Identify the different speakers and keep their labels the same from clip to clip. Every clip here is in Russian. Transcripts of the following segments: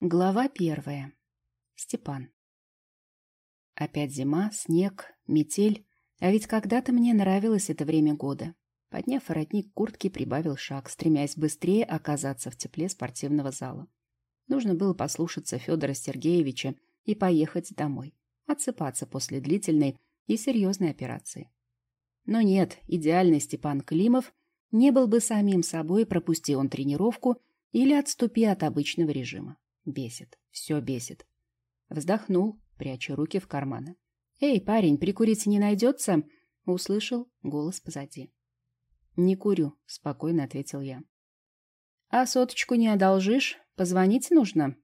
Speaker 1: Глава первая. Степан. Опять зима, снег, метель. А ведь когда-то мне нравилось это время года. Подняв воротник куртки, прибавил шаг, стремясь быстрее оказаться в тепле спортивного зала. Нужно было послушаться Федора Сергеевича и поехать домой, отсыпаться после длительной и серьезной операции. Но нет, идеальный Степан Климов не был бы самим собой, пропусти он тренировку или отступи от обычного режима. Бесит, все бесит. Вздохнул, пряча руки в карманы. «Эй, парень, прикурить не найдется?» Услышал голос позади. «Не курю», — спокойно ответил я. «А соточку не одолжишь? Позвонить нужно?»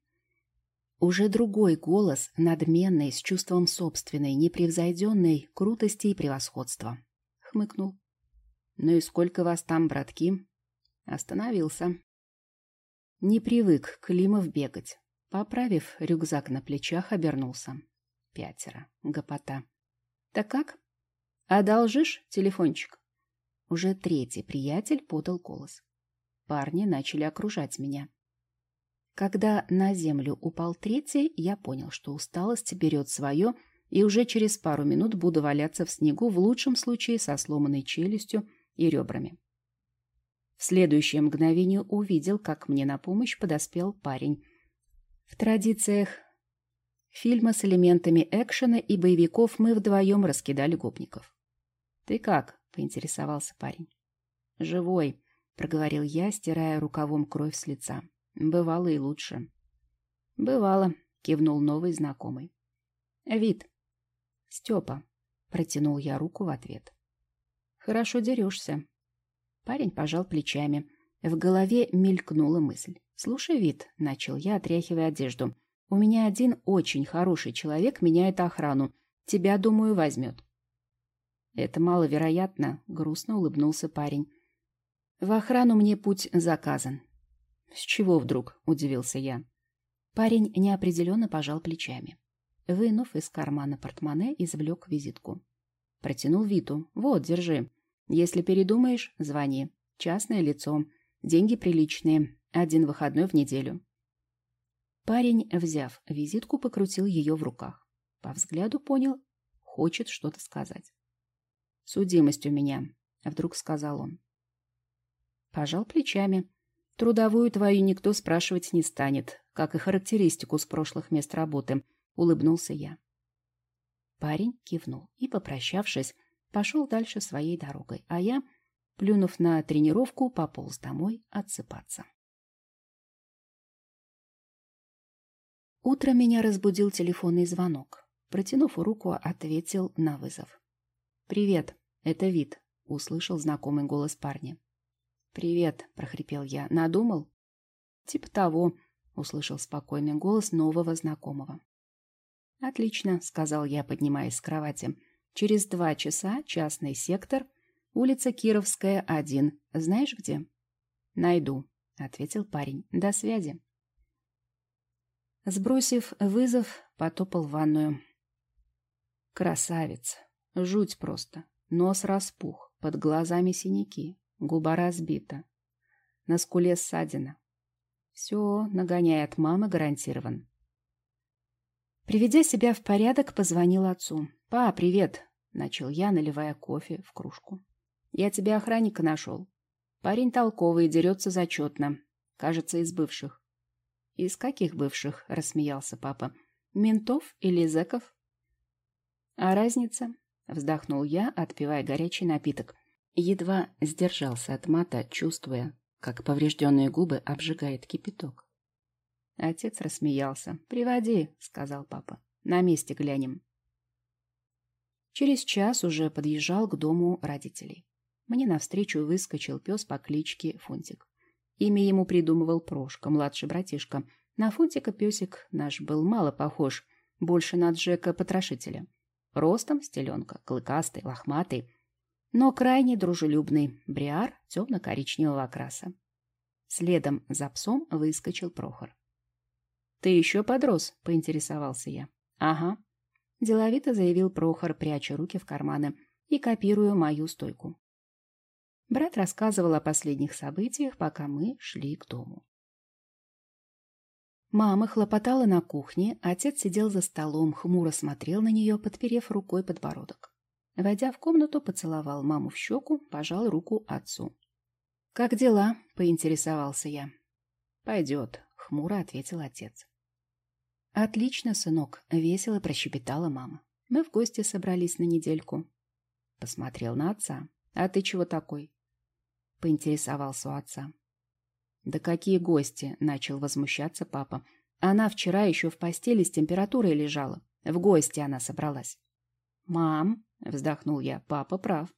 Speaker 1: Уже другой голос, надменный, с чувством собственной, непревзойденной крутости и превосходства. Хмыкнул. «Ну и сколько вас там, братки?» Остановился. Не привык Климов бегать. Поправив рюкзак на плечах, обернулся. Пятеро. Гопота. «Так как? Одолжишь телефончик?» Уже третий приятель подал голос. Парни начали окружать меня. Когда на землю упал третий, я понял, что усталость берет свое, и уже через пару минут буду валяться в снегу, в лучшем случае со сломанной челюстью и ребрами. Следующее мгновение увидел, как мне на помощь подоспел парень. В традициях фильма с элементами экшена и боевиков мы вдвоем раскидали гопников. «Ты как?» — поинтересовался парень. «Живой», — проговорил я, стирая рукавом кровь с лица. «Бывало и лучше». «Бывало», — кивнул новый знакомый. «Вид». «Степа», — протянул я руку в ответ. «Хорошо дерешься», Парень пожал плечами. В голове мелькнула мысль. «Слушай, вид», — начал я, отряхивая одежду. «У меня один очень хороший человек меняет охрану. Тебя, думаю, возьмет». «Это маловероятно», — грустно улыбнулся парень. «В охрану мне путь заказан». «С чего вдруг?» — удивился я. Парень неопределенно пожал плечами. Вынув из кармана портмоне, извлек визитку. Протянул Виту. «Вот, держи. Если передумаешь, звони. Частное лицо. Деньги приличные. Один выходной в неделю. Парень, взяв визитку, покрутил ее в руках. По взгляду понял, хочет что-то сказать. «Судимость у меня», — вдруг сказал он. Пожал плечами. «Трудовую твою никто спрашивать не станет, как и характеристику с прошлых мест работы», — улыбнулся я. Парень кивнул и, попрощавшись, пошел дальше своей дорогой, а я, плюнув на тренировку, пополз домой отсыпаться. Утро меня разбудил телефонный звонок. Протянув руку, ответил на вызов. «Привет, это Вит», — услышал знакомый голос парня. «Привет», — прохрипел я. «Надумал?» «Типа того», — услышал спокойный голос нового знакомого. «Отлично», — сказал я, поднимаясь с кровати. Через два часа частный сектор, улица Кировская, 1. Знаешь где? Найду, ответил парень. До связи. Сбросив вызов, потопал в ванную. Красавец. Жуть просто. Нос распух, под глазами синяки, губа разбита. На скуле ссадина. Все, нагоняй от мамы гарантирован. Приведя себя в порядок, позвонил отцу. «Па, привет!» — начал я, наливая кофе в кружку. «Я тебе охранника нашел. Парень толковый, дерется зачетно. Кажется, из бывших». «Из каких бывших?» — рассмеялся папа. «Ментов или зэков?» «А разница?» — вздохнул я, отпивая горячий напиток. Едва сдержался от мата, чувствуя, как поврежденные губы обжигает кипяток. Отец рассмеялся. «Приводи», — сказал папа. «На месте глянем». Через час уже подъезжал к дому родителей. Мне навстречу выскочил пес по кличке Фунтик. Имя ему придумывал Прошка, младший братишка. На Фунтика песик наш был мало похож, больше на Джека-потрошителя. Ростом стеленка, клыкастый, лохматый, но крайне дружелюбный, бриар темно-коричневого окраса. Следом за псом выскочил Прохор. «Ты еще подрос?» — поинтересовался я. «Ага», Деловито заявил Прохор, пряча руки в карманы и копируя мою стойку. Брат рассказывал о последних событиях, пока мы шли к дому. Мама хлопотала на кухне, отец сидел за столом, хмуро смотрел на нее, подперев рукой подбородок. Войдя в комнату, поцеловал маму в щеку, пожал руку отцу. «Как дела?» — поинтересовался я. «Пойдет», — хмуро ответил отец. «Отлично, сынок», — весело прощебетала мама. «Мы в гости собрались на недельку». Посмотрел на отца. «А ты чего такой?» Поинтересовался у отца. «Да какие гости?» — начал возмущаться папа. «Она вчера еще в постели с температурой лежала. В гости она собралась». «Мам», — вздохнул я, — «папа прав.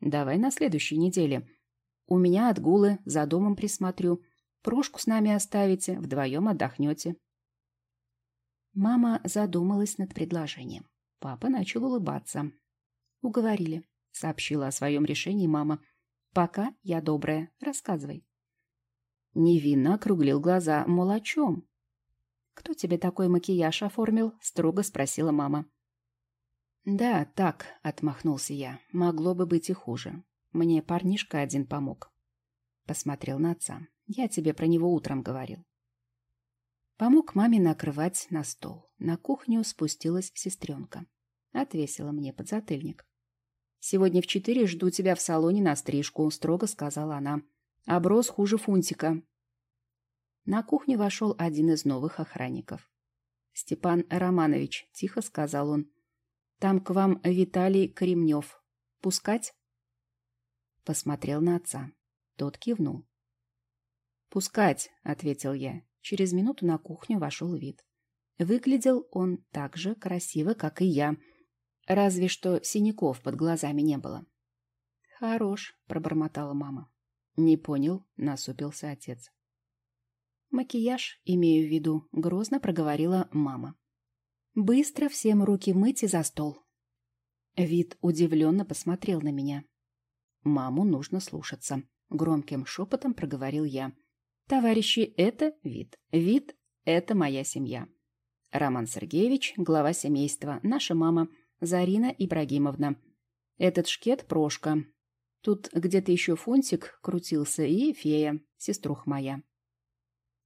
Speaker 1: Давай на следующей неделе. У меня отгулы, за домом присмотрю. Прошку с нами оставите, вдвоем отдохнете». Мама задумалась над предложением. Папа начал улыбаться. «Уговорили», — сообщила о своем решении мама. «Пока я добрая. Рассказывай». Невинно округлил глаза. Мол, о чем? «Кто тебе такой макияж оформил?» — строго спросила мама. «Да, так», — отмахнулся я. «Могло бы быть и хуже. Мне парнишка один помог». Посмотрел на отца. «Я тебе про него утром говорил». Помог маме накрывать на стол. На кухню спустилась сестренка. Отвесила мне подзатыльник. «Сегодня в четыре жду тебя в салоне на стрижку», — строго сказала она. Оброс хуже фунтика. На кухню вошел один из новых охранников. «Степан Романович», — тихо сказал он, — «там к вам Виталий Кремнев. Пускать?» Посмотрел на отца. Тот кивнул. «Пускать», — ответил я. Через минуту на кухню вошел вид. Выглядел он так же красиво, как и я, разве что синяков под глазами не было. «Хорош», — пробормотала мама. «Не понял», — насупился отец. «Макияж, имею в виду», — грозно проговорила мама. «Быстро всем руки мыть и за стол». Вид удивленно посмотрел на меня. «Маму нужно слушаться», — громким шепотом проговорил я. «Товарищи, это вид. Вид — это моя семья. Роман Сергеевич, глава семейства, наша мама, Зарина Ибрагимовна. Этот шкет — Прошка, Тут где-то еще фунтик крутился и фея, сеструх моя.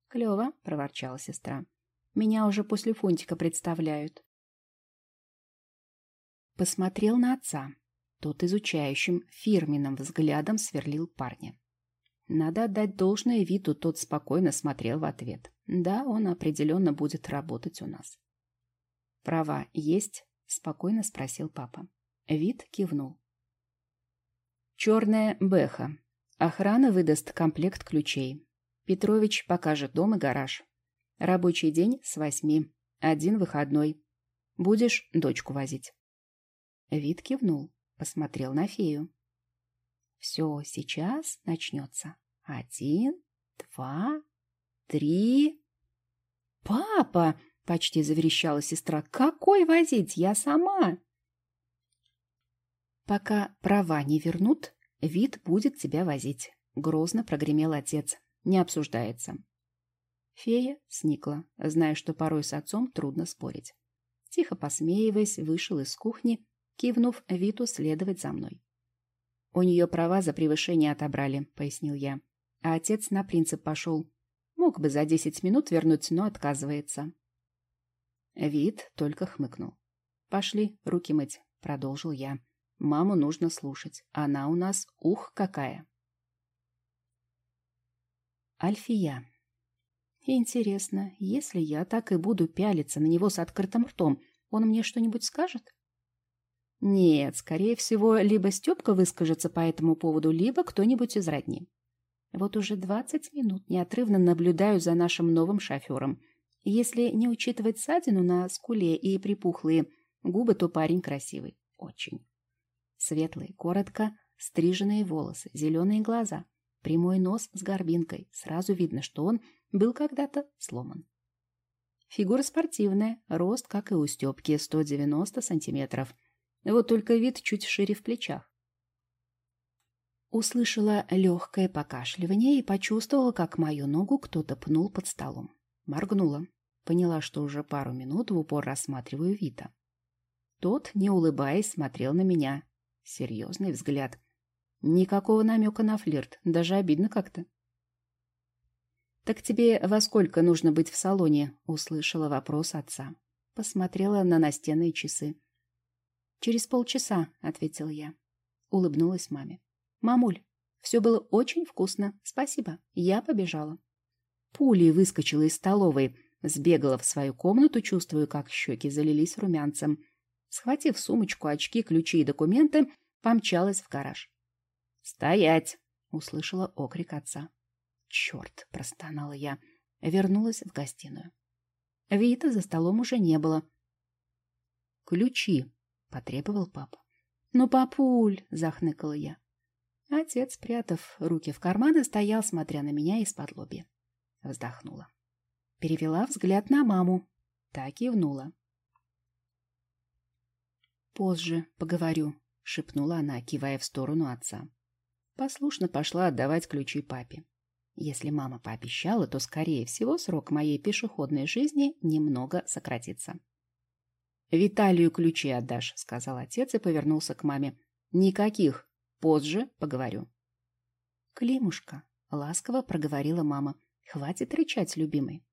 Speaker 1: «Клево», — проворчала сестра. «Меня уже после фунтика представляют». Посмотрел на отца. Тот изучающим, фирменным взглядом сверлил парня. Надо отдать должное виду, тот спокойно смотрел в ответ. Да, он определенно будет работать у нас. «Права есть?» — спокойно спросил папа. Вид кивнул. Черная Бэха. Охрана выдаст комплект ключей. Петрович покажет дом и гараж. Рабочий день с восьми. Один выходной. Будешь дочку возить. Вид кивнул, посмотрел на фею. Все, сейчас начнется. Один, два, три. Папа! Почти заверещала сестра. Какой возить? Я сама. «Пока права не вернут, вид будет тебя возить», — грозно прогремел отец. «Не обсуждается». Фея сникла, зная, что порой с отцом трудно спорить. Тихо посмеиваясь, вышел из кухни, кивнув Виту следовать за мной. «У нее права за превышение отобрали», — пояснил я. А отец на принцип пошел. Мог бы за десять минут вернуть, но отказывается. Вид только хмыкнул. «Пошли, руки мыть», — продолжил я. Маму нужно слушать. Она у нас ух какая. Альфия. Интересно, если я так и буду пялиться на него с открытым ртом, он мне что-нибудь скажет? Нет, скорее всего, либо Степка выскажется по этому поводу, либо кто-нибудь из родни. Вот уже двадцать минут неотрывно наблюдаю за нашим новым шофером. Если не учитывать ссадину на скуле и припухлые губы, то парень красивый. Очень. Светлые, коротко стриженные волосы, зеленые глаза, прямой нос с горбинкой. Сразу видно, что он был когда-то сломан. Фигура спортивная, рост, как и у Степки, 190 сантиметров. Вот только вид чуть шире в плечах. Услышала легкое покашливание и почувствовала, как мою ногу кто-то пнул под столом. Моргнула. Поняла, что уже пару минут в упор рассматриваю Вита. Тот, не улыбаясь, смотрел на меня, Серьезный взгляд. Никакого намека на флирт. Даже обидно как-то. «Так тебе во сколько нужно быть в салоне?» — услышала вопрос отца. Посмотрела на настенные часы. «Через полчаса», — ответила я. Улыбнулась маме. «Мамуль, все было очень вкусно. Спасибо. Я побежала». Пулей выскочила из столовой, сбегала в свою комнату, чувствуя, как щеки залились румянцем. Схватив сумочку, очки, ключи и документы, помчалась в гараж. «Стоять!» — услышала окрик отца. «Черт!» — простонала я. Вернулась в гостиную. Вита за столом уже не было. «Ключи!» — потребовал папа. «Ну, папуль!» — захныкала я. Отец, спрятав руки в карманы, стоял, смотря на меня из-под лоби. Вздохнула. Перевела взгляд на маму. Так кивнула. «Позже поговорю», — шепнула она, кивая в сторону отца. Послушно пошла отдавать ключи папе. Если мама пообещала, то, скорее всего, срок моей пешеходной жизни немного сократится. «Виталию ключи отдашь», — сказал отец и повернулся к маме. «Никаких. Позже поговорю». «Климушка», — ласково проговорила мама. «Хватит рычать, любимый».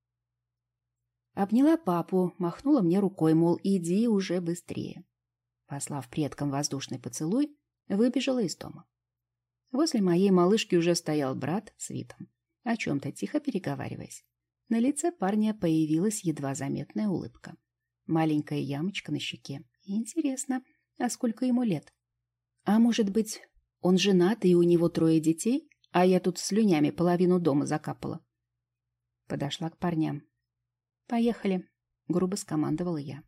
Speaker 1: Обняла папу, махнула мне рукой, мол, иди уже быстрее. Послав предкам воздушный поцелуй, выбежала из дома. Возле моей малышки уже стоял брат с Витом, о чем-то тихо переговариваясь. На лице парня появилась едва заметная улыбка. Маленькая ямочка на щеке. Интересно, а сколько ему лет? А может быть, он женат и у него трое детей, а я тут слюнями половину дома закапала? Подошла к парням. «Поехали», — грубо скомандовала я.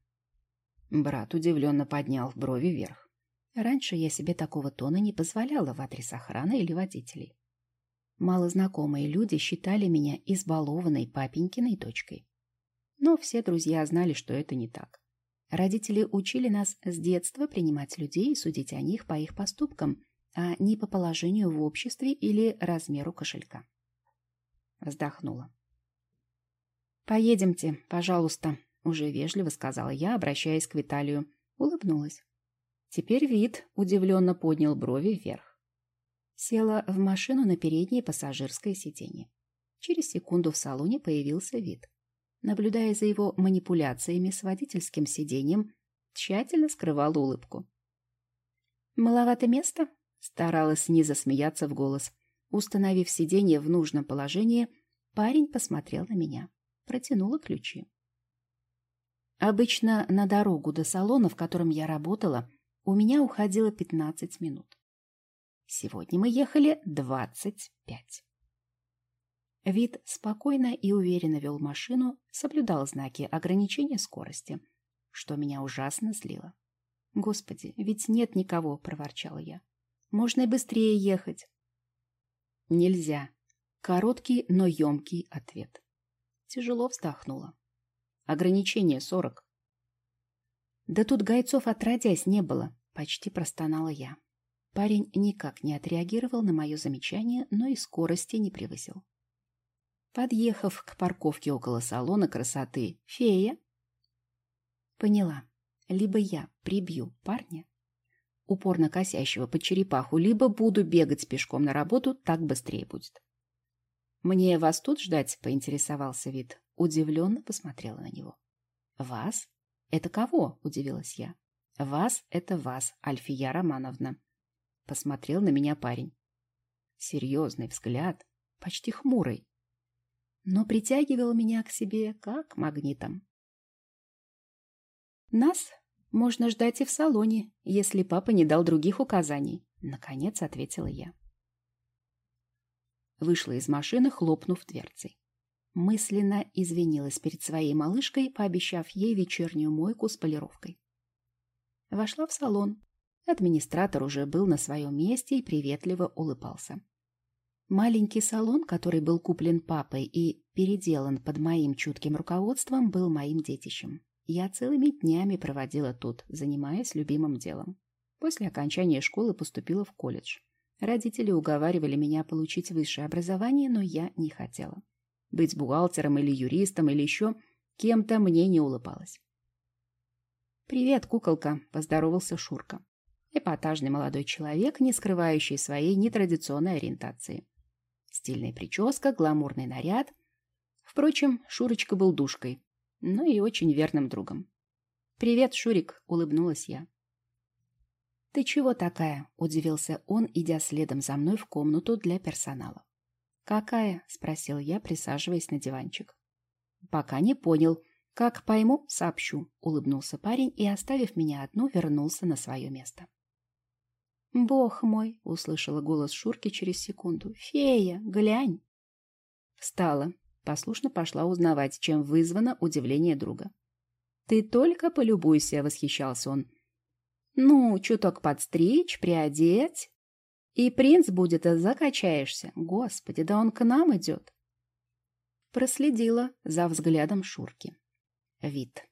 Speaker 1: Брат удивленно поднял брови вверх. Раньше я себе такого тона не позволяла в адрес охраны или водителей. Малознакомые люди считали меня избалованной папенькиной дочкой. Но все друзья знали, что это не так. Родители учили нас с детства принимать людей и судить о них по их поступкам, а не по положению в обществе или размеру кошелька. Вздохнула. «Поедемте, пожалуйста», — уже вежливо сказала я, обращаясь к Виталию. Улыбнулась. Теперь вид удивленно поднял брови вверх. Села в машину на переднее пассажирское сиденье. Через секунду в салоне появился вид. Наблюдая за его манипуляциями с водительским сиденьем, тщательно скрывал улыбку. «Маловато места?» — старалась не засмеяться в голос. Установив сиденье в нужном положении, парень посмотрел на меня. Протянула ключи. Обычно на дорогу до салона, в котором я работала, у меня уходило 15 минут. Сегодня мы ехали 25. Вид спокойно и уверенно вел машину, соблюдал знаки ограничения скорости, что меня ужасно злило. «Господи, ведь нет никого!» — проворчала я. «Можно и быстрее ехать». «Нельзя». Короткий, но емкий ответ. Тяжело вздохнула. Ограничение сорок. Да тут гайцов отродясь не было, почти простонала я. Парень никак не отреагировал на мое замечание, но и скорости не превысил. Подъехав к парковке около салона красоты «Фея», поняла, либо я прибью парня, упорно косящего под черепаху, либо буду бегать пешком на работу, так быстрее будет. «Мне вас тут ждать?» — поинтересовался вид. Удивленно посмотрела на него. «Вас? Это кого?» — удивилась я. «Вас — это вас, Альфия Романовна», — посмотрел на меня парень. Серьезный взгляд, почти хмурый, но притягивал меня к себе как магнитом. «Нас можно ждать и в салоне, если папа не дал других указаний», — наконец ответила я. Вышла из машины, хлопнув дверцей. Мысленно извинилась перед своей малышкой, пообещав ей вечернюю мойку с полировкой. Вошла в салон. Администратор уже был на своем месте и приветливо улыбался. Маленький салон, который был куплен папой и переделан под моим чутким руководством, был моим детищем. Я целыми днями проводила тут, занимаясь любимым делом. После окончания школы поступила в колледж. Родители уговаривали меня получить высшее образование, но я не хотела. Быть бухгалтером или юристом или еще кем-то мне не улыбалось. «Привет, куколка», — поздоровался Шурка. Эпатажный молодой человек, не скрывающий своей нетрадиционной ориентации. Стильная прическа, гламурный наряд, Впрочем, Шурочка был душкой, но и очень верным другом. «Привет, Шурик!» — улыбнулась я. «Ты чего такая?» — удивился он, идя следом за мной в комнату для персонала. «Какая?» — спросил я, присаживаясь на диванчик. «Пока не понял. Как пойму, сообщу», — улыбнулся парень и, оставив меня одну, вернулся на свое место. «Бог мой!» — услышала голос Шурки через секунду. «Фея, глянь!» Встала, послушно пошла узнавать, чем вызвано удивление друга. «Ты только полюбуйся!» — восхищался он. «Ну, чуток подстричь, приодеть, и принц будет, а закачаешься. Господи, да он к нам идет!» Проследила за взглядом Шурки. Вид.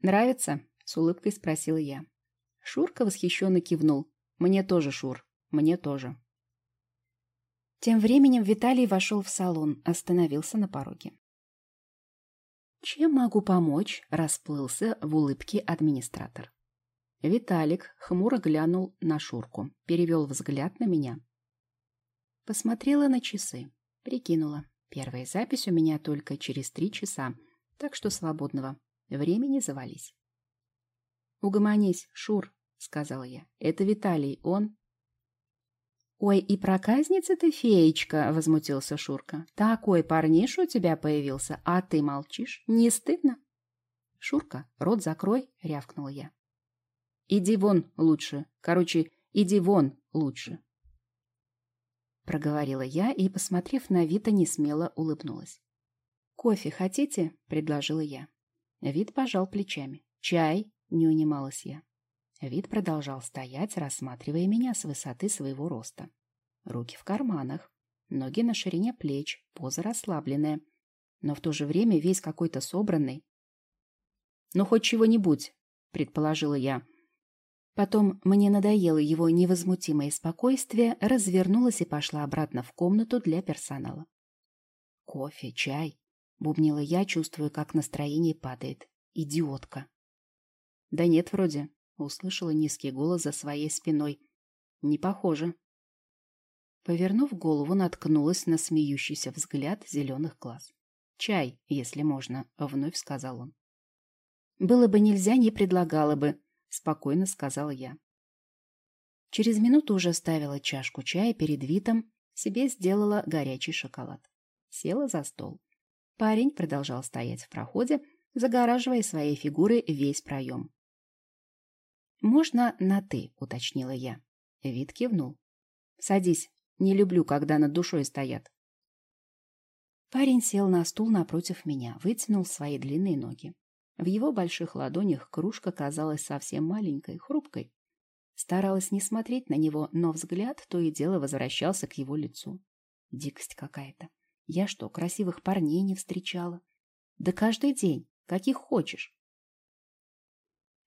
Speaker 1: «Нравится?» — с улыбкой спросила я. Шурка восхищенно кивнул. «Мне тоже, Шур, мне тоже». Тем временем Виталий вошел в салон, остановился на пороге. «Чем могу помочь?» — расплылся в улыбке администратор. Виталик хмуро глянул на Шурку, перевел взгляд на меня. Посмотрела на часы, прикинула. Первая запись у меня только через три часа, так что свободного времени завались. «Угомонись, Шур», — сказала я. «Это Виталий, он...» «Ой, и проказница ты, феечка!» — возмутился Шурка. «Такой парниш у тебя появился, а ты молчишь? Не стыдно?» «Шурка, рот закрой!» — рявкнула я. «Иди вон лучше. Короче, иди вон лучше!» Проговорила я и, посмотрев на Вита, несмело улыбнулась. «Кофе хотите?» — предложила я. Вит пожал плечами. «Чай?» — не унималась я. Вид продолжал стоять, рассматривая меня с высоты своего роста. Руки в карманах, ноги на ширине плеч, поза расслабленная, но в то же время весь какой-то собранный. «Ну, хоть чего-нибудь», — предположила я. Потом мне надоело его невозмутимое спокойствие, развернулась и пошла обратно в комнату для персонала. «Кофе, чай», — бубнила я, чувствуя, как настроение падает. «Идиотка». «Да нет, вроде», Услышала низкий голос за своей спиной. Не похоже. Повернув голову, наткнулась на смеющийся взгляд зеленых глаз. «Чай, если можно», — вновь сказал он. «Было бы нельзя, не предлагала бы», — спокойно сказала я. Через минуту уже ставила чашку чая перед Витом, себе сделала горячий шоколад. Села за стол. Парень продолжал стоять в проходе, загораживая своей фигурой весь проем. «Можно на «ты», — уточнила я. Вид кивнул. «Садись. Не люблю, когда над душой стоят». Парень сел на стул напротив меня, вытянул свои длинные ноги. В его больших ладонях кружка казалась совсем маленькой, хрупкой. Старалась не смотреть на него, но взгляд то и дело возвращался к его лицу. Дикость какая-то. Я что, красивых парней не встречала? Да каждый день, каких хочешь.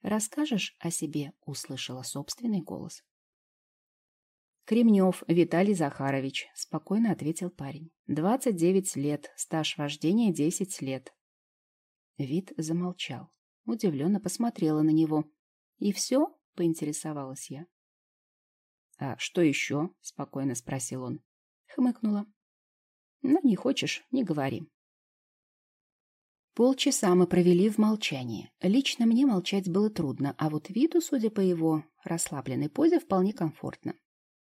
Speaker 1: «Расскажешь о себе?» — услышала собственный голос. «Кремнев Виталий Захарович», — спокойно ответил парень. «Двадцать девять лет, стаж вождения десять лет». Вид замолчал, удивленно посмотрела на него. «И все?» — поинтересовалась я. «А что еще?» — спокойно спросил он. Хмыкнула. «Ну, не хочешь, не говори. Полчаса мы провели в молчании. Лично мне молчать было трудно, а вот виду, судя по его расслабленной позе, вполне комфортно.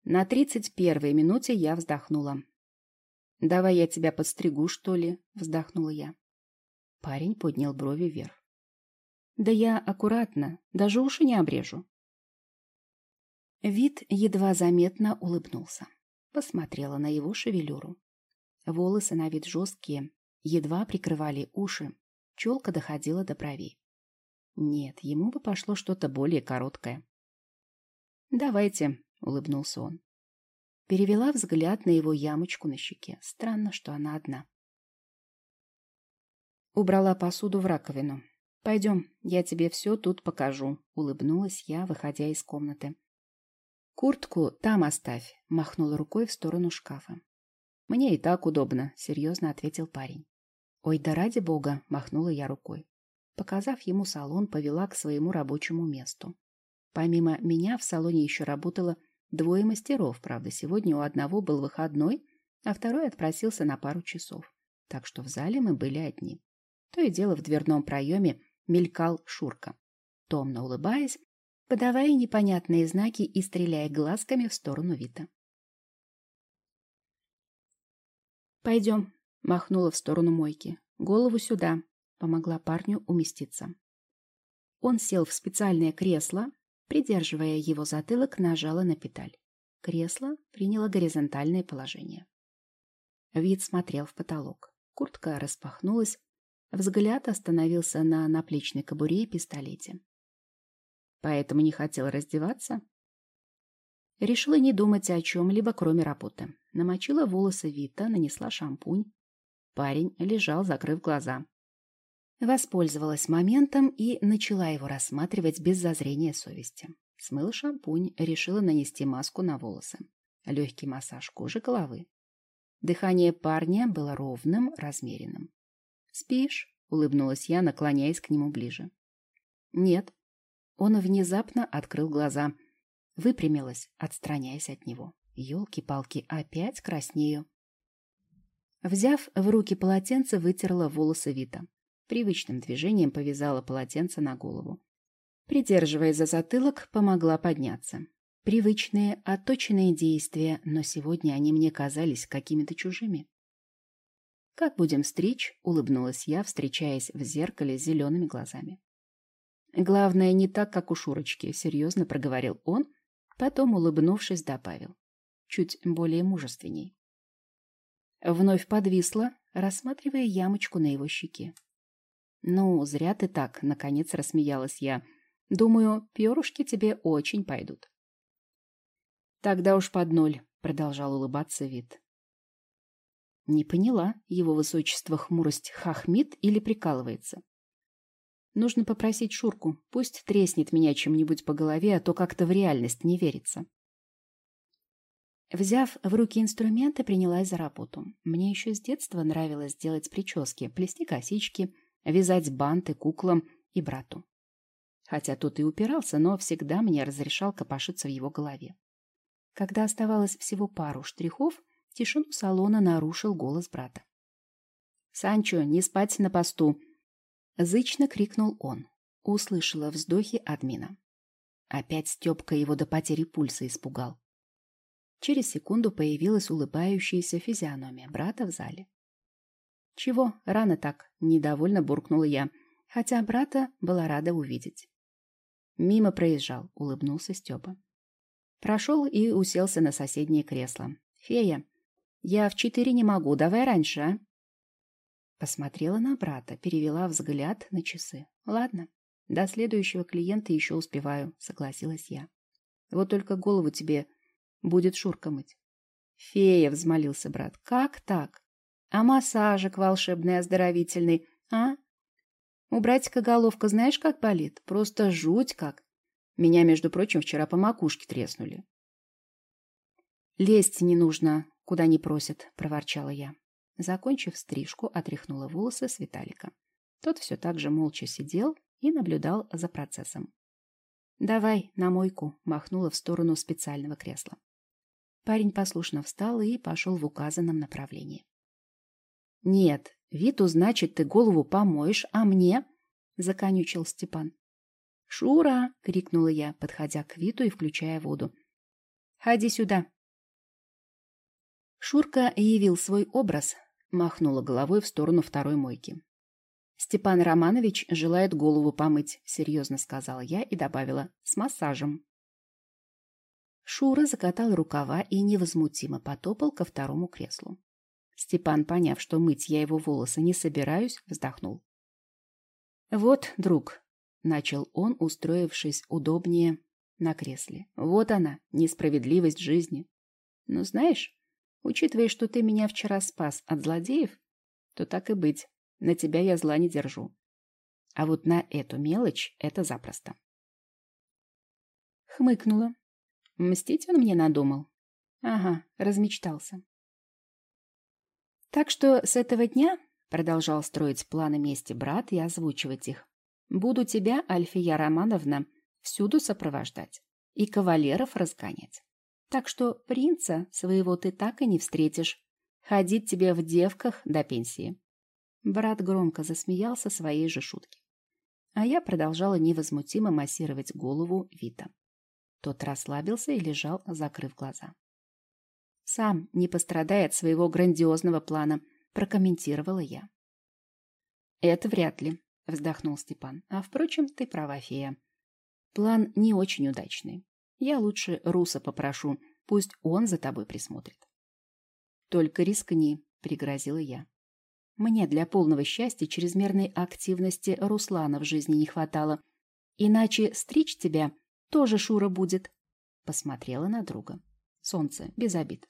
Speaker 1: На тридцать первой минуте я вздохнула. «Давай я тебя подстригу, что ли?» — вздохнула я. Парень поднял брови вверх. «Да я аккуратно, даже уши не обрежу». Вид едва заметно улыбнулся. Посмотрела на его шевелюру. Волосы на вид жесткие, едва прикрывали уши, челка доходила до бровей. Нет, ему бы пошло что-то более короткое. «Давайте», — улыбнулся он. Перевела взгляд на его ямочку на щеке. Странно, что она одна. Убрала посуду в раковину. «Пойдем, я тебе все тут покажу», — улыбнулась я, выходя из комнаты. «Куртку там оставь», — махнула рукой в сторону шкафа. «Мне и так удобно», — серьезно ответил парень. «Ой, да ради бога!» — махнула я рукой. Показав ему салон, повела к своему рабочему месту. Помимо меня в салоне еще работало двое мастеров, правда, сегодня у одного был выходной, а второй отпросился на пару часов. так что в зале мы были одни. То и дело в дверном проеме мелькал Шурка, томно улыбаясь, подавая непонятные знаки и стреляя глазками в сторону Вита. «Пойдем», — махнула в сторону мойки. «Голову сюда», — помогла парню уместиться. Он сел в специальное кресло, придерживая его затылок, нажала на педаль. Кресло приняло горизонтальное положение. Вид смотрел в потолок. Куртка распахнулась, взгляд остановился на наплечной кобуре и пистолете. Поэтому не хотел раздеваться? Решила не думать о чем-либо, кроме работы. Намочила волосы Вита, нанесла шампунь. Парень лежал, закрыв глаза. Воспользовалась моментом и начала его рассматривать без зазрения совести. Смыла шампунь, решила нанести маску на волосы. Легкий массаж кожи головы. Дыхание парня было ровным, размеренным. «Спишь?» — улыбнулась я, наклоняясь к нему ближе. «Нет». Он внезапно открыл глаза. Выпрямилась, отстраняясь от него. Ёлки-палки, опять краснею. Взяв в руки полотенце, вытерла волосы Вита. Привычным движением повязала полотенце на голову. Придерживая за затылок, помогла подняться. Привычные, отточенные действия, но сегодня они мне казались какими-то чужими. «Как будем стричь?» — улыбнулась я, встречаясь в зеркале с зелеными глазами. «Главное, не так, как у Шурочки», — серьезно проговорил он, потом, улыбнувшись, добавил. Чуть более мужественней. Вновь подвисла, рассматривая ямочку на его щеке. «Ну, зря ты так», — наконец рассмеялась я. «Думаю, перышки тебе очень пойдут». «Тогда уж под ноль», — продолжал улыбаться вид. Не поняла, его высочество хмурость хахмит или прикалывается. Нужно попросить Шурку, пусть треснет меня чем-нибудь по голове, а то как-то в реальность не верится. Взяв в руки инструменты, принялась за работу. Мне еще с детства нравилось делать прически, плести косички — вязать банты куклам и брату. Хотя тот и упирался, но всегда мне разрешал копошиться в его голове. Когда оставалось всего пару штрихов, тишину салона нарушил голос брата. «Санчо, не спать на посту!» Зычно крикнул он. Услышала вздохи админа. Опять Степка его до потери пульса испугал. Через секунду появилась улыбающаяся физиономия брата в зале. «Чего? Рано так», — недовольно буркнула я, хотя брата была рада увидеть. Мимо проезжал, улыбнулся Степа. Прошел и уселся на соседнее кресло. «Фея, я в четыре не могу, давай раньше, а?» Посмотрела на брата, перевела взгляд на часы. «Ладно, до следующего клиента еще успеваю», — согласилась я. «Вот только голову тебе будет Шурка мыть». «Фея», — взмолился брат, — «как так? А массажик волшебный, оздоровительный, а? У братика головка знаешь, как болит? Просто жуть как. Меня, между прочим, вчера по макушке треснули. «Лезть не нужно, куда не просят», — проворчала я. Закончив стрижку, отряхнула волосы с Виталика. Тот все так же молча сидел и наблюдал за процессом. «Давай, на мойку», — махнула в сторону специального кресла. Парень послушно встал и пошел в указанном направлении. «Нет, Виту, значит, ты голову помоешь, а мне?» — законючил Степан. «Шура!» — крикнула я, подходя к Виту и включая воду. «Ходи сюда!» Шурка явил свой образ, махнула головой в сторону второй мойки. «Степан Романович желает голову помыть», — серьезно сказала я и добавила, «с массажем». Шура закатал рукава и невозмутимо потопал ко второму креслу. Степан, поняв, что мыть я его волосы не собираюсь, вздохнул. «Вот, друг», — начал он, устроившись удобнее на кресле. «Вот она, несправедливость жизни. Но знаешь, учитывая, что ты меня вчера спас от злодеев, то так и быть, на тебя я зла не держу. А вот на эту мелочь это запросто». Хмыкнула. Мстить он мне надумал. Ага, размечтался. Так что с этого дня, продолжал строить планы мести брат и озвучивать их, буду тебя, Альфия Романовна, всюду сопровождать и кавалеров разгонять. Так что принца своего ты так и не встретишь. Ходить тебе в девках до пенсии. Брат громко засмеялся своей же шутки. А я продолжала невозмутимо массировать голову Вита. Тот расслабился и лежал, закрыв глаза. «Сам не пострадай от своего грандиозного плана», — прокомментировала я. «Это вряд ли», — вздохнул Степан. «А, впрочем, ты права, фея. План не очень удачный. Я лучше Руса попрошу, пусть он за тобой присмотрит». «Только рискни», — пригрозила я. Мне для полного счастья чрезмерной активности Руслана в жизни не хватало. Иначе стричь тебя тоже Шура будет. Посмотрела на друга. Солнце, без обид.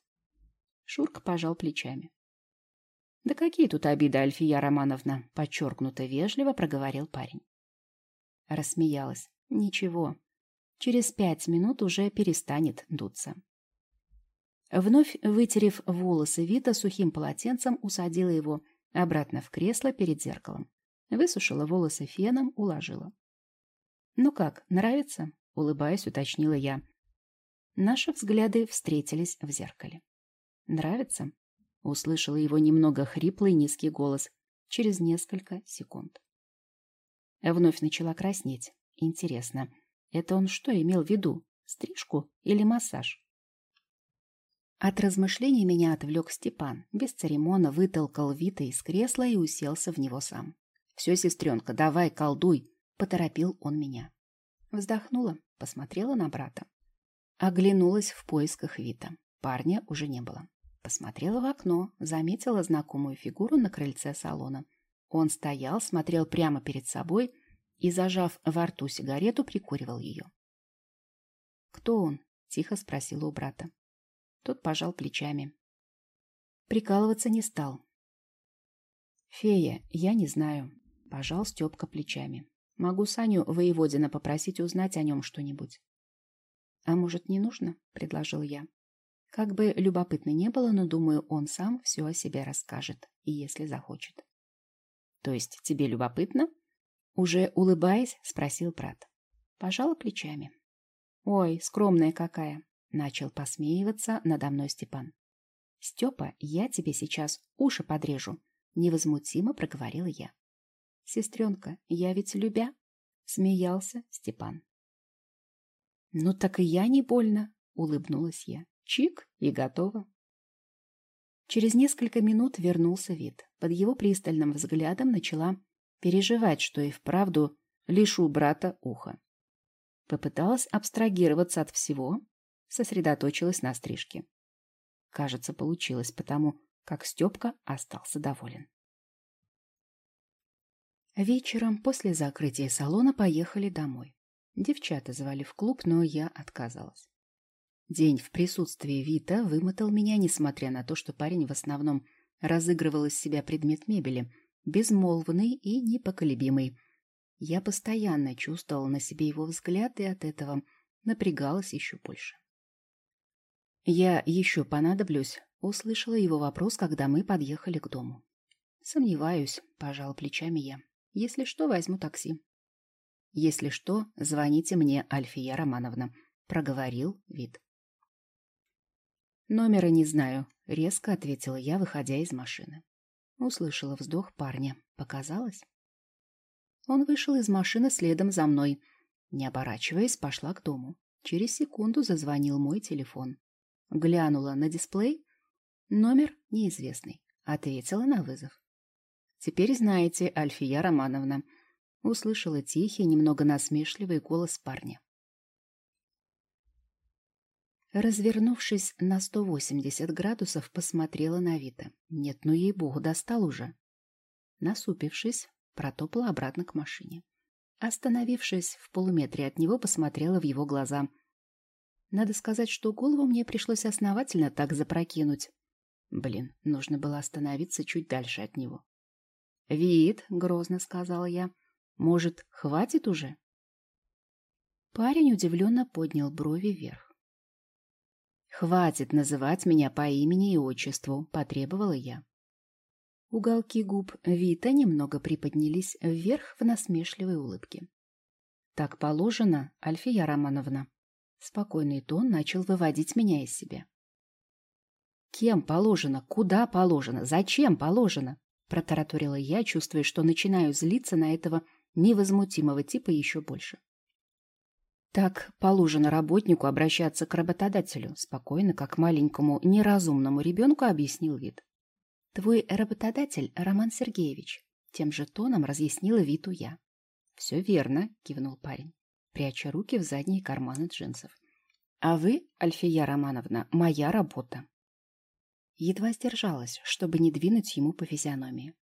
Speaker 1: Шурка пожал плечами. «Да какие тут обиды, Альфия Романовна?» — подчеркнуто вежливо проговорил парень. Рассмеялась. «Ничего. Через пять минут уже перестанет дуться». Вновь вытерев волосы Вита сухим полотенцем, усадила его обратно в кресло перед зеркалом. Высушила волосы феном, уложила. «Ну как, нравится?» — улыбаясь, уточнила я. Наши взгляды встретились в зеркале. «Нравится?» — услышала его немного хриплый низкий голос через несколько секунд. Вновь начала краснеть. Интересно, это он что имел в виду? Стрижку или массаж? От размышлений меня отвлек Степан. Без церемона вытолкал Вита из кресла и уселся в него сам. «Все, сестренка, давай, колдуй!» — поторопил он меня. Вздохнула, посмотрела на брата. Оглянулась в поисках Вита. Парня уже не было. Посмотрела в окно, заметила знакомую фигуру на крыльце салона. Он стоял, смотрел прямо перед собой и, зажав во рту сигарету, прикуривал ее. «Кто он?» — тихо спросила у брата. Тот пожал плечами. Прикалываться не стал. «Фея, я не знаю», — пожал Степка плечами. «Могу Саню Воеводина попросить узнать о нем что-нибудь». «А может, не нужно?» — предложил я. Как бы любопытно не было, но, думаю, он сам все о себе расскажет, и если захочет. «То есть тебе любопытно?» Уже улыбаясь, спросил брат. Пожала плечами. «Ой, скромная какая!» Начал посмеиваться надо мной Степан. «Степа, я тебе сейчас уши подрежу», — невозмутимо проговорила я. «Сестренка, я ведь любя?» — смеялся Степан. «Ну так и я не больно», — улыбнулась я. «Чик, и готово». Через несколько минут вернулся вид. Под его пристальным взглядом начала переживать, что и вправду лишу брата уха. Попыталась абстрагироваться от всего, сосредоточилась на стрижке. Кажется, получилось, потому как Степка остался доволен. Вечером после закрытия салона поехали домой. Девчата звали в клуб, но я отказалась. День в присутствии Вита вымотал меня, несмотря на то, что парень в основном разыгрывал из себя предмет мебели, безмолвный и непоколебимый. Я постоянно чувствовала на себе его взгляд и от этого напрягалась еще больше. «Я еще понадоблюсь», — услышала его вопрос, когда мы подъехали к дому. «Сомневаюсь», — пожал плечами я. «Если что, возьму такси». «Если что, звоните мне, Альфия Романовна», — проговорил вид. «Номера не знаю», — резко ответила я, выходя из машины. Услышала вздох парня. Показалось? Он вышел из машины следом за мной. Не оборачиваясь, пошла к дому. Через секунду зазвонил мой телефон. Глянула на дисплей. Номер неизвестный. Ответила на вызов. «Теперь знаете, Альфия Романовна», — услышала тихий, немного насмешливый голос парня. Развернувшись на 180 градусов, посмотрела на Вита. Нет, ну ей-богу, достал уже. Насупившись, протопала обратно к машине. Остановившись в полуметре от него, посмотрела в его глаза — надо сказать, что голову мне пришлось основательно так запрокинуть. Блин, нужно было остановиться чуть дальше от него. «Вид», — грозно сказала я, — «может, хватит уже?» Парень удивленно поднял брови вверх. «Хватит называть меня по имени и отчеству», — потребовала я. Уголки губ Вита немного приподнялись вверх в насмешливой улыбке. «Так положено, Альфия Романовна», Спокойный тон начал выводить меня из себя. Кем положено? Куда положено? Зачем положено? Протараторила я, чувствуя, что начинаю злиться на этого невозмутимого типа еще больше. Так положено работнику обращаться к работодателю, спокойно, как маленькому неразумному ребенку объяснил вид. Твой работодатель Роман Сергеевич, тем же тоном разъяснила Виту я. Все верно, кивнул парень, пряча руки в задние карманы джинсов. А вы, Альфия Романовна, моя работа. Едва сдержалась, чтобы не двинуть ему по физиономии.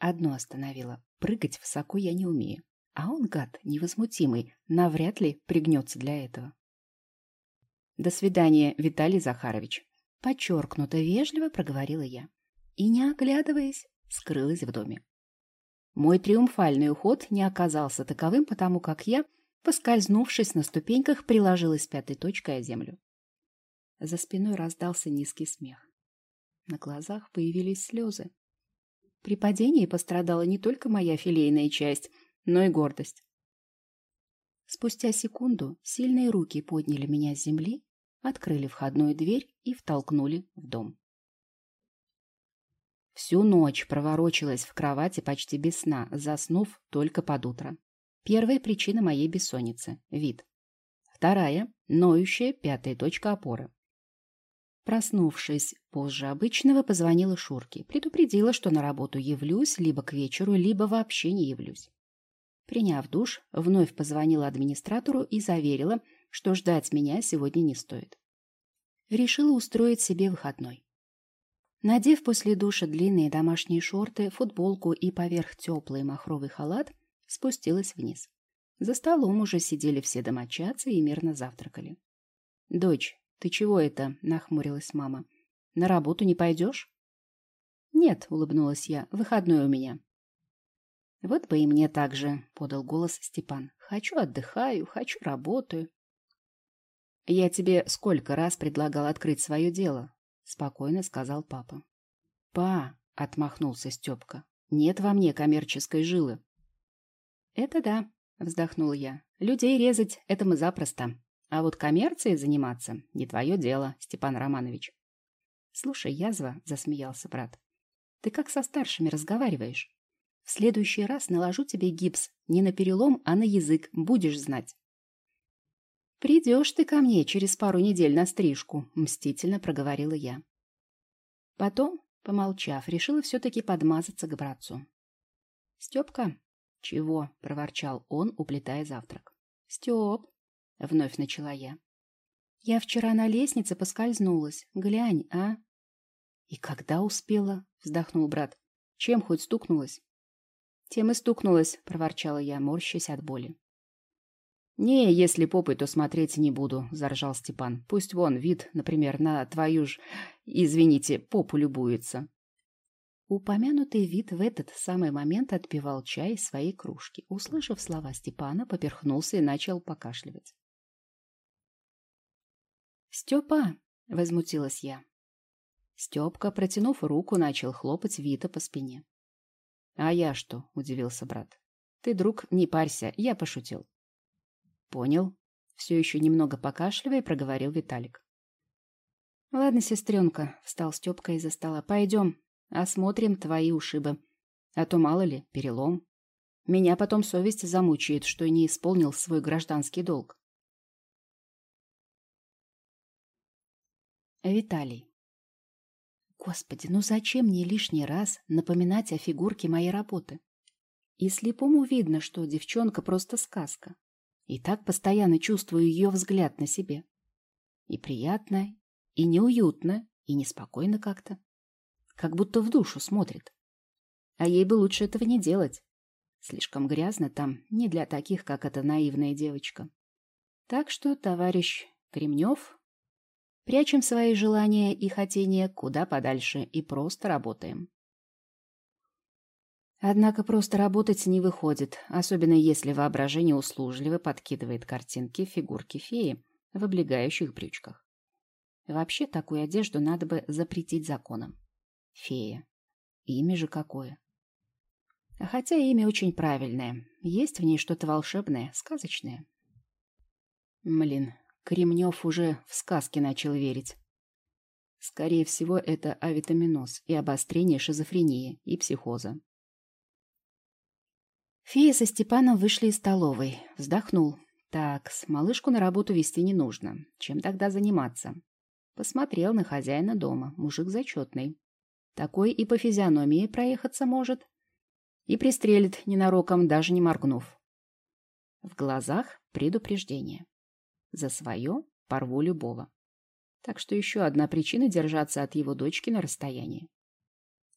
Speaker 1: Одно остановило. Прыгать высоко я не умею. А он, гад, невозмутимый, навряд ли пригнется для этого. «До свидания, Виталий Захарович», — подчеркнуто вежливо проговорила я. И, не оглядываясь, скрылась в доме. Мой триумфальный уход не оказался таковым, потому как я, поскользнувшись на ступеньках, приложилась пятой точкой о землю. За спиной раздался низкий смех. На глазах появились слезы. При падении пострадала не только моя филейная часть, но и гордость. Спустя секунду сильные руки подняли меня с земли, открыли входную дверь и втолкнули в дом. Всю ночь проворочилась в кровати почти без сна, заснув только под утро. Первая причина моей бессонницы – вид. Вторая – ноющая пятая точка опоры. Проснувшись позже обычного, позвонила Шурке, предупредила, что на работу явлюсь либо к вечеру, либо вообще не явлюсь. Приняв душ, вновь позвонила администратору и заверила, что ждать меня сегодня не стоит. Решила устроить себе выходной. Надев после душа длинные домашние шорты, футболку и поверх теплый махровый халат, спустилась вниз. За столом уже сидели все домочадцы и мирно завтракали. «Дочь, «Ты чего это?» — нахмурилась мама. «На работу не пойдешь?» «Нет», — улыбнулась я, — «выходной у меня». «Вот бы и мне так же», — подал голос Степан. «Хочу отдыхаю, хочу работаю». «Я тебе сколько раз предлагал открыть свое дело?» — спокойно сказал папа. «Па!» — отмахнулся Степка. «Нет во мне коммерческой жилы». «Это да», — вздохнул я. «Людей резать — это мы запросто. А вот коммерцией заниматься не твое дело, Степан Романович. Слушай, язва, засмеялся брат. Ты как со старшими разговариваешь? В следующий раз наложу тебе гипс не на перелом, а на язык, будешь знать. Придешь ты ко мне через пару недель на стрижку, мстительно проговорила я. Потом, помолчав, решила все-таки подмазаться к братцу. Степка, чего? проворчал он, уплетая завтрак. Степ, — вновь начала я. «Я вчера на лестнице поскользнулась. Глянь, а?» «И когда успела?» — вздохнул брат. «Чем хоть стукнулась?» «Тем и стукнулась», — проворчала я, морщась от боли. «Не, если попой, то смотреть не буду», — заржал Степан. «Пусть вон вид, например, на твою ж, извините, попу любуется». Упомянутый вид в этот самый момент отпивал чай из своей кружки. Услышав слова Степана, поперхнулся и начал покашливать. «Степа!» — возмутилась я. Степка, протянув руку, начал хлопать Вита по спине. «А я что?» — удивился брат. «Ты, друг, не парься, я пошутил». «Понял». Все еще немного покашливая, проговорил Виталик. «Ладно, сестренка», — встал Степка из-за стола. «Пойдем, осмотрим твои ушибы. А то, мало ли, перелом. Меня потом совесть замучает, что не исполнил свой гражданский долг». Виталий. Господи, ну зачем мне лишний раз напоминать о фигурке моей работы? И слепому видно, что девчонка просто сказка. И так постоянно чувствую ее взгляд на себе. И приятно, и неуютно, и неспокойно как-то. Как будто в душу смотрит. А ей бы лучше этого не делать. Слишком грязно там, не для таких, как эта наивная девочка. Так что, товарищ Кремнев, Прячем свои желания и хотения куда подальше и просто работаем. Однако просто работать не выходит, особенно если воображение услужливо подкидывает картинки фигурки феи в облегающих брючках. Вообще такую одежду надо бы запретить законом. Фея. Имя же какое. Хотя имя очень правильное. Есть в ней что-то волшебное, сказочное. Млин, Кремнев уже в сказки начал верить. Скорее всего, это авитаминоз и обострение шизофрении и психоза. Фея со Степаном вышли из столовой. Вздохнул. Так, с малышку на работу вести не нужно. Чем тогда заниматься? Посмотрел на хозяина дома. Мужик зачетный. Такой и по физиономии проехаться может. И пристрелит ненароком, даже не моргнув. В глазах предупреждение. За свое порву любого. Так что еще одна причина держаться от его дочки на расстоянии.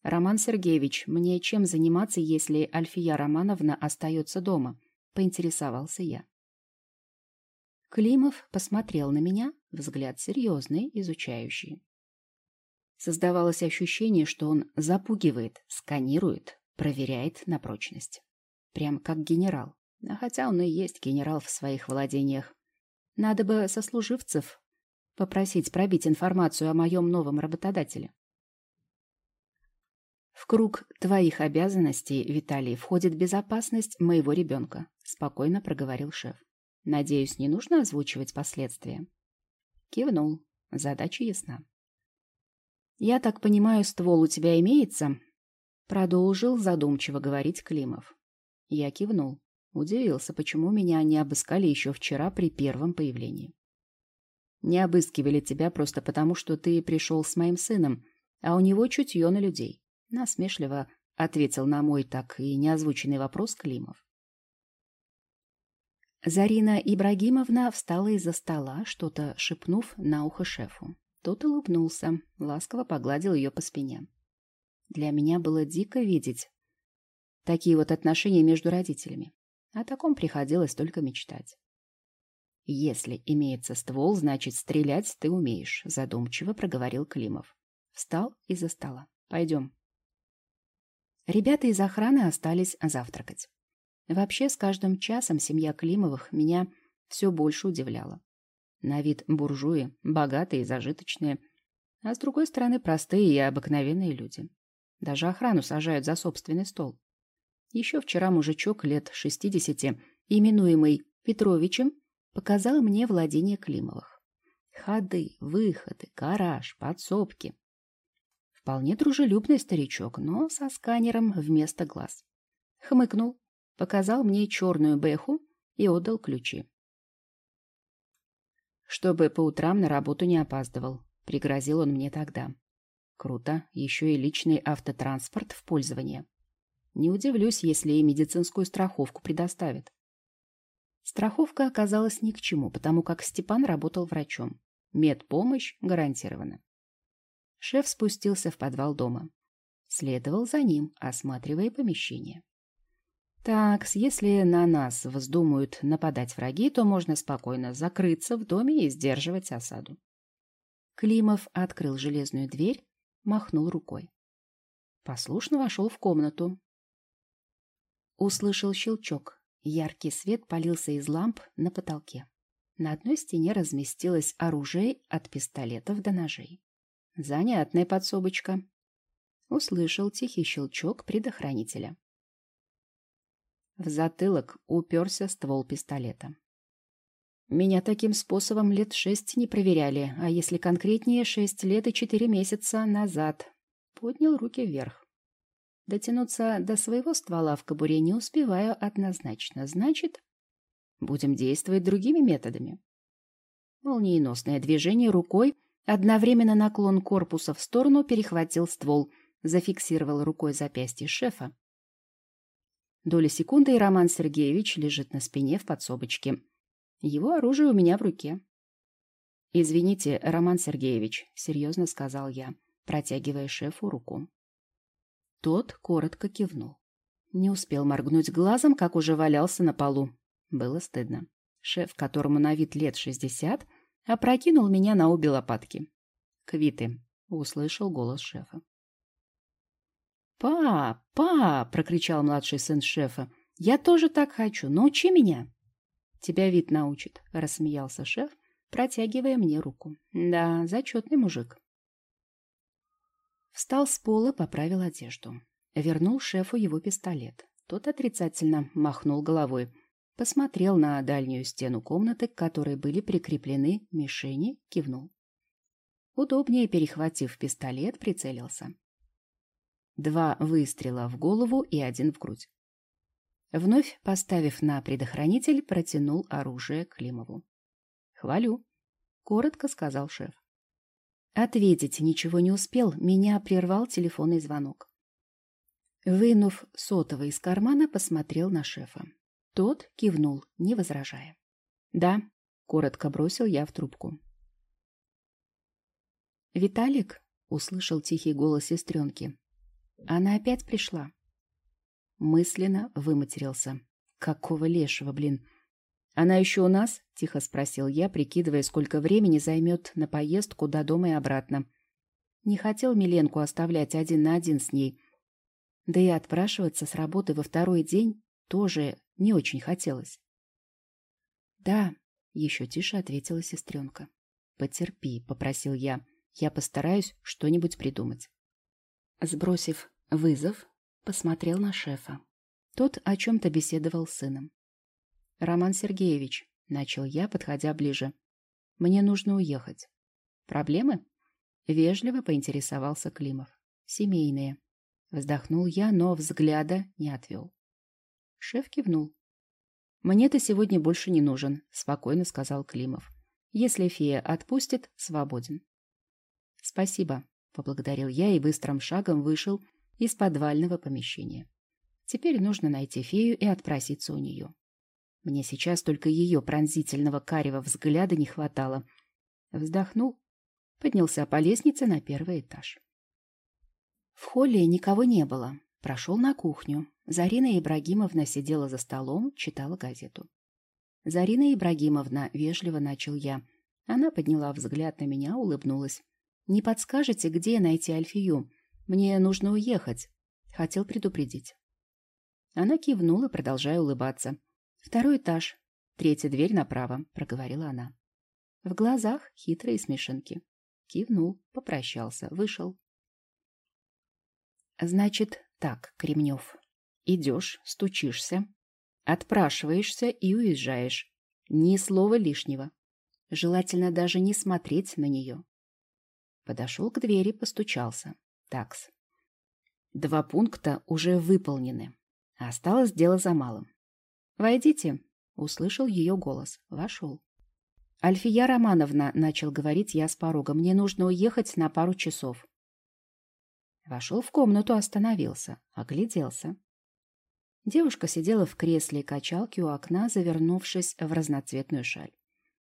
Speaker 1: «Роман Сергеевич, мне чем заниматься, если Альфия Романовна остается дома?» — поинтересовался я. Климов посмотрел на меня, взгляд серьезный, изучающий. Создавалось ощущение, что он запугивает, сканирует, проверяет на прочность. Прям как генерал. А хотя он и есть генерал в своих владениях. Надо бы сослуживцев попросить пробить информацию о моем новом работодателе. В круг твоих обязанностей, Виталий, входит безопасность моего ребенка, спокойно проговорил шеф. Надеюсь, не нужно озвучивать последствия. Кивнул. Задача ясна. Я так понимаю, ствол у тебя имеется? Продолжил задумчиво говорить Климов. Я кивнул. Удивился, почему меня не обыскали еще вчера при первом появлении. Не обыскивали тебя просто потому, что ты пришел с моим сыном, а у него чутье на людей. Насмешливо ответил на мой так и неозвученный вопрос Климов. Зарина Ибрагимовна встала из-за стола, что-то шепнув на ухо шефу. Тот улыбнулся, ласково погладил ее по спине. Для меня было дико видеть такие вот отношения между родителями. О таком приходилось только мечтать. «Если имеется ствол, значит, стрелять ты умеешь», — задумчиво проговорил Климов. Встал из-за стола. «Пойдем». Ребята из охраны остались завтракать. Вообще, с каждым часом семья Климовых меня все больше удивляла. На вид буржуи, богатые и зажиточные, а с другой стороны простые и обыкновенные люди. Даже охрану сажают за собственный стол. Еще вчера мужичок лет шестидесяти, именуемый Петровичем, показал мне владение Климовых. Ходы, выходы, гараж, подсобки. Вполне дружелюбный старичок, но со сканером вместо глаз. Хмыкнул, показал мне черную бэху и отдал ключи. Чтобы по утрам на работу не опаздывал, пригрозил он мне тогда. Круто, еще и личный автотранспорт в пользование. Не удивлюсь, если и медицинскую страховку предоставят. Страховка оказалась ни к чему, потому как Степан работал врачом. Медпомощь гарантирована. Шеф спустился в подвал дома. Следовал за ним, осматривая помещение. Так, если на нас вздумают нападать враги, то можно спокойно закрыться в доме и сдерживать осаду. Климов открыл железную дверь, махнул рукой. Послушно вошел в комнату, Услышал щелчок. Яркий свет полился из ламп на потолке. На одной стене разместилось оружие от пистолетов до ножей. Занятная подсобочка. Услышал тихий щелчок предохранителя. В затылок уперся ствол пистолета. Меня таким способом лет шесть не проверяли, а если конкретнее, шесть лет и четыре месяца назад. Поднял руки вверх. Дотянуться до своего ствола в кобуре не успеваю однозначно. Значит, будем действовать другими методами. Молниеносное движение рукой, одновременно наклон корпуса в сторону, перехватил ствол, зафиксировал рукой запястье шефа. Доля секунды, и Роман Сергеевич лежит на спине в подсобочке. Его оружие у меня в руке. «Извините, Роман Сергеевич», — серьезно сказал я, протягивая шефу руку. Тот коротко кивнул. Не успел моргнуть глазом, как уже валялся на полу. Было стыдно. Шеф, которому на вид лет шестьдесят, опрокинул меня на обе лопатки. «Квиты», — услышал голос шефа. «Па, па!» — прокричал младший сын шефа. «Я тоже так хочу. Научи меня!» «Тебя вид научит», — рассмеялся шеф, протягивая мне руку. «Да, зачетный мужик». Встал с пола, поправил одежду. Вернул шефу его пистолет. Тот отрицательно махнул головой. Посмотрел на дальнюю стену комнаты, к которой были прикреплены мишени, кивнул. Удобнее перехватив пистолет, прицелился. Два выстрела в голову и один в грудь. Вновь поставив на предохранитель, протянул оружие Климову. «Хвалю», — коротко сказал шеф. Ответить ничего не успел, меня прервал телефонный звонок. Вынув сотовый из кармана, посмотрел на шефа. Тот кивнул, не возражая. «Да», — коротко бросил я в трубку. «Виталик?» — услышал тихий голос сестренки. «Она опять пришла». Мысленно выматерился. «Какого лешего, блин!» «Она еще у нас?» — тихо спросил я, прикидывая, сколько времени займет на поездку до дома и обратно. Не хотел Миленку оставлять один на один с ней. Да и отпрашиваться с работы во второй день тоже не очень хотелось. «Да», — еще тише ответила сестренка. «Потерпи», — попросил я. «Я постараюсь что-нибудь придумать». Сбросив вызов, посмотрел на шефа. Тот о чем-то беседовал с сыном. «Роман Сергеевич», — начал я, подходя ближе, — «мне нужно уехать». «Проблемы?» — вежливо поинтересовался Климов. «Семейные». Вздохнул я, но взгляда не отвел. Шеф кивнул. «Мне ты сегодня больше не нужен», — спокойно сказал Климов. «Если фея отпустит, свободен». «Спасибо», — поблагодарил я и быстрым шагом вышел из подвального помещения. Теперь нужно найти фею и отпроситься у нее. Мне сейчас только ее пронзительного карего взгляда не хватало. Вздохнул, поднялся по лестнице на первый этаж. В холле никого не было. Прошел на кухню. Зарина Ибрагимовна сидела за столом, читала газету. «Зарина Ибрагимовна», — вежливо начал я. Она подняла взгляд на меня, улыбнулась. «Не подскажете, где найти Альфию? Мне нужно уехать». Хотел предупредить. Она кивнула, продолжая улыбаться. «Второй этаж. Третья дверь направо», — проговорила она. В глазах хитрые смешинки. Кивнул, попрощался, вышел. «Значит так, Кремнев, идешь, стучишься, отпрашиваешься и уезжаешь. Ни слова лишнего. Желательно даже не смотреть на нее». Подошел к двери, постучался. Такс. Два пункта уже выполнены. Осталось дело за малым. «Войдите», — услышал ее голос. Вошел. «Альфия Романовна», — начал говорить я с порога, — «мне нужно уехать на пару часов». Вошел в комнату, остановился, огляделся. Девушка сидела в кресле качалки у окна, завернувшись в разноцветную шаль.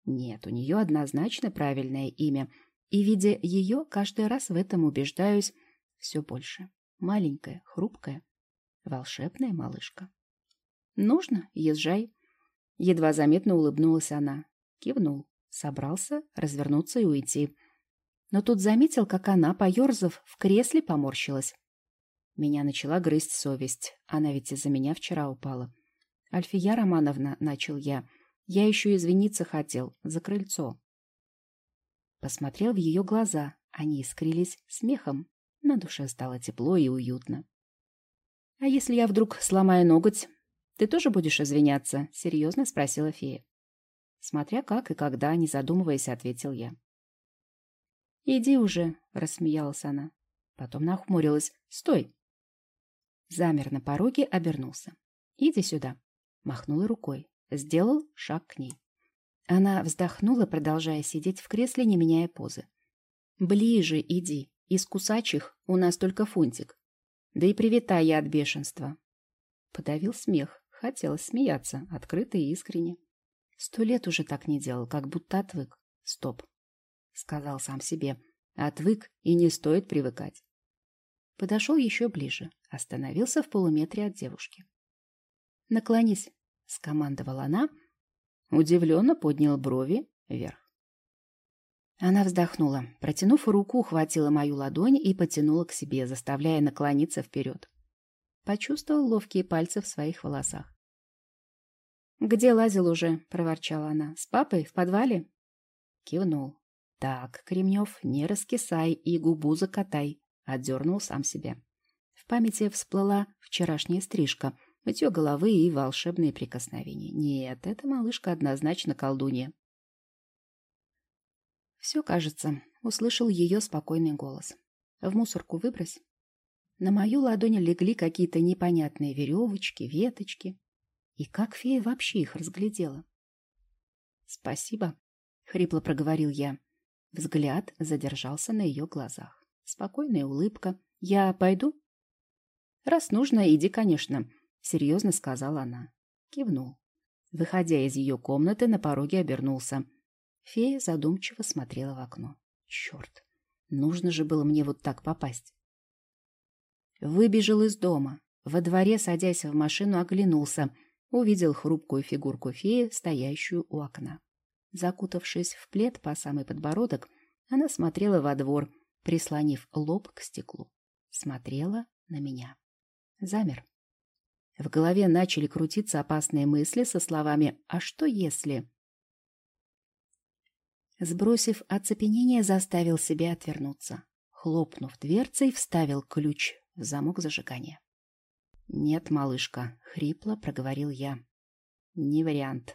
Speaker 1: Нет, у нее однозначно правильное имя, и, видя ее, каждый раз в этом убеждаюсь все больше. Маленькая, хрупкая, волшебная малышка. «Нужно? Езжай». Едва заметно улыбнулась она. Кивнул. Собрался развернуться и уйти. Но тут заметил, как она, поерзав, в кресле поморщилась. Меня начала грызть совесть. Она ведь из-за меня вчера упала. «Альфия Романовна», — начал я, — «я еще извиниться хотел. За крыльцо». Посмотрел в ее глаза. Они искрились смехом. На душе стало тепло и уютно. «А если я вдруг сломаю ноготь?» «Ты тоже будешь извиняться?» — серьезно спросила фея. Смотря как и когда, не задумываясь, ответил я. «Иди уже», — рассмеялась она. Потом нахмурилась. «Стой!» Замер на пороге, обернулся. «Иди сюда», — махнула рукой. Сделал шаг к ней. Она вздохнула, продолжая сидеть в кресле, не меняя позы. «Ближе иди. Из кусачих у нас только фунтик. Да и привитай я от бешенства». Подавил смех. Хотелось смеяться, открыто и искренне. Сто лет уже так не делал, как будто отвык. Стоп. Сказал сам себе. Отвык, и не стоит привыкать. Подошел еще ближе. Остановился в полуметре от девушки. «Наклонись», — скомандовала она. Удивленно поднял брови вверх. Она вздохнула. Протянув руку, ухватила мою ладонь и потянула к себе, заставляя наклониться вперед. Почувствовал ловкие пальцы в своих волосах. «Где лазил уже?» — проворчала она. «С папой? В подвале?» Кивнул. «Так, Кремнев, не раскисай и губу закатай», — отдернул сам себя. В памяти всплыла вчерашняя стрижка, мытье головы и волшебные прикосновения. Нет, эта малышка однозначно колдунья. Все, кажется, Услышал ее спокойный голос. В мусорку выбрось. На мою ладонь легли какие-то непонятные веревочки, веточки. И как фея вообще их разглядела? «Спасибо», — хрипло проговорил я. Взгляд задержался на ее глазах. Спокойная улыбка. «Я пойду?» «Раз нужно, иди, конечно», — серьезно сказала она. Кивнул. Выходя из ее комнаты, на пороге обернулся. Фея задумчиво смотрела в окно. «Черт, нужно же было мне вот так попасть». Выбежал из дома. Во дворе, садясь в машину, оглянулся. Увидел хрупкую фигурку феи, стоящую у окна. Закутавшись в плед по самый подбородок, она смотрела во двор, прислонив лоб к стеклу. Смотрела на меня. Замер. В голове начали крутиться опасные мысли со словами «А что если?». Сбросив оцепенение, заставил себя отвернуться. Хлопнув дверцей, вставил ключ в замок зажигания. «Нет, малышка», — хрипло проговорил я. «Не вариант».